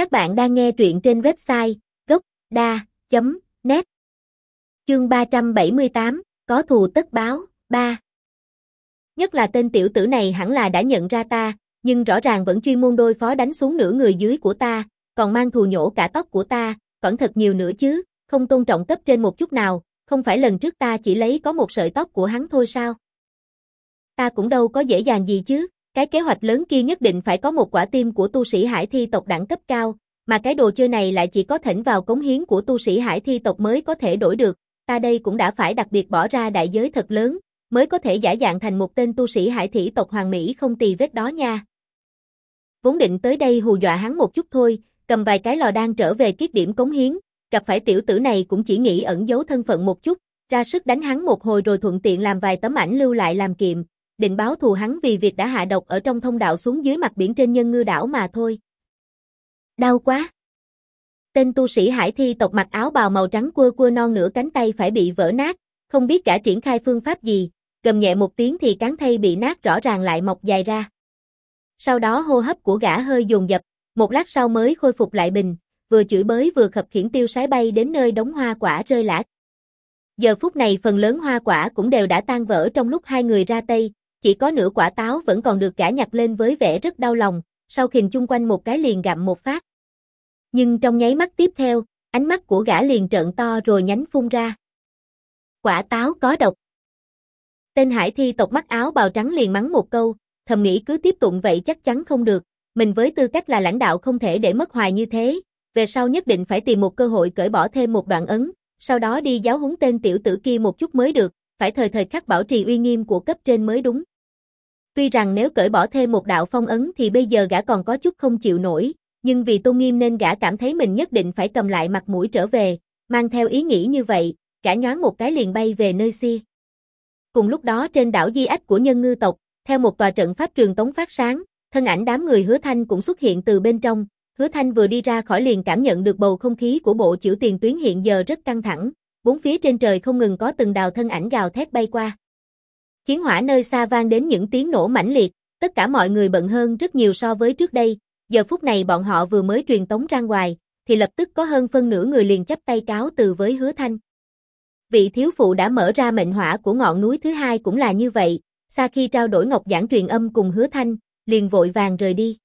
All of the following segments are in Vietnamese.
Các bạn đang nghe truyện trên website gốc.da.net Chương 378, có thù tất báo, 3 Nhất là tên tiểu tử này hẳn là đã nhận ra ta, nhưng rõ ràng vẫn chuyên môn đôi phó đánh xuống nửa người dưới của ta, còn mang thù nhổ cả tóc của ta, còn thật nhiều nữa chứ, không tôn trọng cấp trên một chút nào, không phải lần trước ta chỉ lấy có một sợi tóc của hắn thôi sao? Ta cũng đâu có dễ dàng gì chứ, cái kế hoạch lớn kia nhất định phải có một quả tim của tu sĩ hải thi tộc đẳng cấp cao, mà cái đồ chơi này lại chỉ có thỉnh vào cống hiến của tu sĩ hải thi tộc mới có thể đổi được, ta đây cũng đã phải đặc biệt bỏ ra đại giới thật lớn, mới có thể giả dạng thành một tên tu sĩ hải thủy tộc hoàng mỹ không tì vết đó nha. Vốn định tới đây hù dọa hắn một chút thôi, cầm vài cái lò đan trở về kiết điểm cống hiến, gặp phải tiểu tử này cũng chỉ nghĩ ẩn giấu thân phận một chút, ra sức đánh hắn một hồi rồi thuận tiện làm vài tấm ảnh lưu lại làm kiệm, định báo thù hắn vì việc đã hạ độc ở trong thông đạo xuống dưới mặt biển trên nhân ngư đảo mà thôi. Đau quá! Tên tu sĩ hải thi tộc mặc áo bào màu trắng quơ quơ non nửa cánh tay phải bị vỡ nát, không biết cả triển khai phương pháp gì, gầm nhẹ một tiếng thì cán thây bị nát rõ ràng lại mọc dài ra. Sau đó hô hấp của gã hơi dồn dập, một lát sau mới khôi phục lại bình, vừa chửi bới vừa khập khiển tiêu sái bay đến nơi đống hoa quả rơi lã. Giờ phút này phần lớn hoa quả cũng đều đã tan vỡ trong lúc hai người ra tay, chỉ có nửa quả táo vẫn còn được gã nhặt lên với vẻ rất đau lòng, sau khình chung quanh một cái liền gặm một phát. Nhưng trong nháy mắt tiếp theo, ánh mắt của gã liền trợn to rồi nhánh phun ra. Quả táo có độc. Tên hải thi tộc mắt áo bào trắng liền mắng một câu, thầm nghĩ cứ tiếp tục vậy chắc chắn không được, mình với tư cách là lãnh đạo không thể để mất hoài như thế, về sau nhất định phải tìm một cơ hội cởi bỏ thêm một đoạn ấn, sau đó đi giáo huấn tên tiểu tử kia một chút mới được, phải thời thời khắc bảo trì uy nghiêm của cấp trên mới đúng. Tuy rằng nếu cởi bỏ thêm một đạo phong ấn thì bây giờ gã còn có chút không chịu nổi, nhưng vì tôn nghiêm nên gã cảm thấy mình nhất định phải cầm lại mặt mũi trở về, mang theo ý nghĩ như vậy, gã nhoáng một cái liền bay về nơi si. Cùng lúc đó trên đảo Di Ách của nhân ngư tộc, theo một tòa trận pháp trường tống phát sáng, thân ảnh đám người hứa thanh cũng xuất hiện từ bên trong, hứa thanh vừa đi ra khỏi liền cảm nhận được bầu không khí của bộ chữ tiền tuyến hiện giờ rất căng thẳng, bốn phía trên trời không ngừng có từng đào thân ảnh gào thét bay qua. Chiến hỏa nơi xa vang đến những tiếng nổ mãnh liệt, tất cả mọi người bận hơn rất nhiều so với trước đây, giờ phút này bọn họ vừa mới truyền tống ra ngoài, thì lập tức có hơn phân nửa người liền chấp tay cáo từ với hứa thanh. Vị thiếu phụ đã mở ra mệnh hỏa của ngọn núi thứ hai cũng là như vậy, sau khi trao đổi ngọc giảng truyền âm cùng hứa thanh, liền vội vàng rời đi.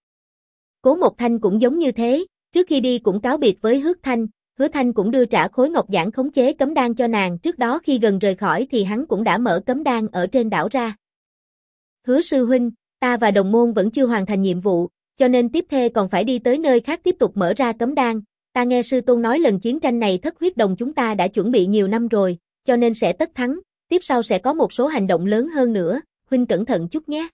Cố Một Thanh cũng giống như thế, trước khi đi cũng cáo biệt với hứa thanh, Hứa Thanh cũng đưa trả khối ngọc giản khống chế cấm đan cho nàng, trước đó khi gần rời khỏi thì hắn cũng đã mở cấm đan ở trên đảo ra. Hứa sư huynh, ta và đồng môn vẫn chưa hoàn thành nhiệm vụ, cho nên tiếp theo còn phải đi tới nơi khác tiếp tục mở ra cấm đan. Ta nghe sư tôn nói lần chiến tranh này thất huyết đồng chúng ta đã chuẩn bị nhiều năm rồi, cho nên sẽ tất thắng, tiếp sau sẽ có một số hành động lớn hơn nữa, huynh cẩn thận chút nhé.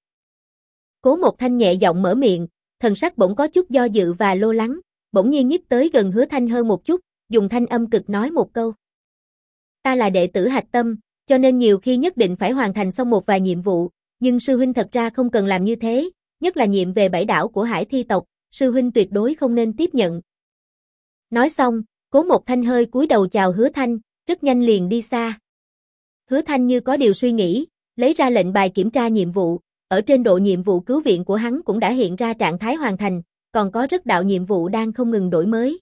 Cố một thanh nhẹ giọng mở miệng, thần sắc bỗng có chút do dự và lo lắng, bỗng nhiên nhích tới gần hứa thanh hơn một chút, dùng thanh âm cực nói một câu. Ta là đệ tử hạch tâm, cho nên nhiều khi nhất định phải hoàn thành xong một vài nhiệm vụ, nhưng sư huynh thật ra không cần làm như thế, nhất là nhiệm về bảy đảo của hải thi tộc, sư huynh tuyệt đối không nên tiếp nhận. Nói xong, cố một thanh hơi cúi đầu chào hứa thanh, rất nhanh liền đi xa. Hứa thanh như có điều suy nghĩ, lấy ra lệnh bài kiểm tra nhiệm vụ, ở trên độ nhiệm vụ cứu viện của hắn cũng đã hiện ra trạng thái hoàn thành, còn có rất đạo nhiệm vụ đang không ngừng đổi mới.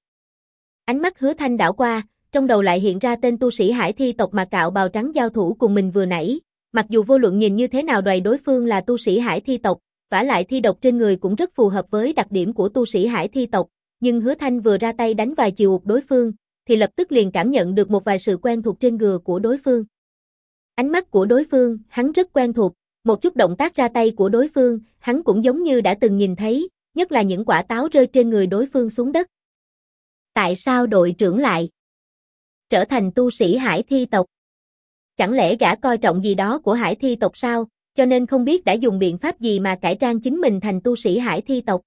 Ánh mắt hứa thanh đảo qua, trong đầu lại hiện ra tên tu sĩ hải thi tộc mà cạo bào trắng giao thủ cùng mình vừa nãy. Mặc dù vô luận nhìn như thế nào đoài đối phương là tu sĩ hải thi tộc, vả lại thi độc trên người cũng rất phù hợp với đặc điểm của tu sĩ hải thi tộc, nhưng hứa thanh vừa ra tay đánh vài chiều đối phương, thì lập tức liền cảm nhận được một vài sự quen thuộc trên gừa của đối phương. Ánh mắt của đối phương, hắn rất quen thuộc, một chút động tác ra tay của đối phương, hắn cũng giống như đã từng nhìn thấy, nhất là những quả táo rơi trên người đối phương xuống đất. Tại sao đội trưởng lại trở thành tu sĩ hải thi tộc? Chẳng lẽ gã coi trọng gì đó của hải thi tộc sao, cho nên không biết đã dùng biện pháp gì mà cải trang chính mình thành tu sĩ hải thi tộc?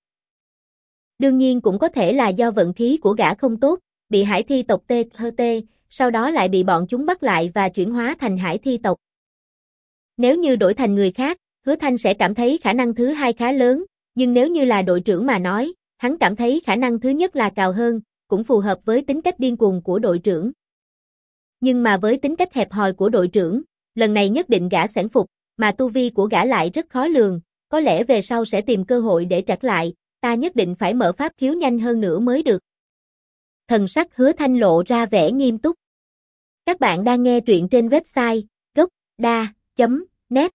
Đương nhiên cũng có thể là do vận khí của gã không tốt, bị hải thi tộc tê hơ tê, sau đó lại bị bọn chúng bắt lại và chuyển hóa thành hải thi tộc. Nếu như đổi thành người khác, hứa thanh sẽ cảm thấy khả năng thứ hai khá lớn, nhưng nếu như là đội trưởng mà nói, hắn cảm thấy khả năng thứ nhất là cao hơn, cũng phù hợp với tính cách điên cuồng của đội trưởng. Nhưng mà với tính cách hẹp hòi của đội trưởng, lần này nhất định gã sản phục, mà tu vi của gã lại rất khó lường, có lẽ về sau sẽ tìm cơ hội để trả lại, ta nhất định phải mở pháp khiếu nhanh hơn nữa mới được. Thần sắc hứa thanh lộ ra vẻ nghiêm túc. Các bạn đang nghe truyện trên website gocda.net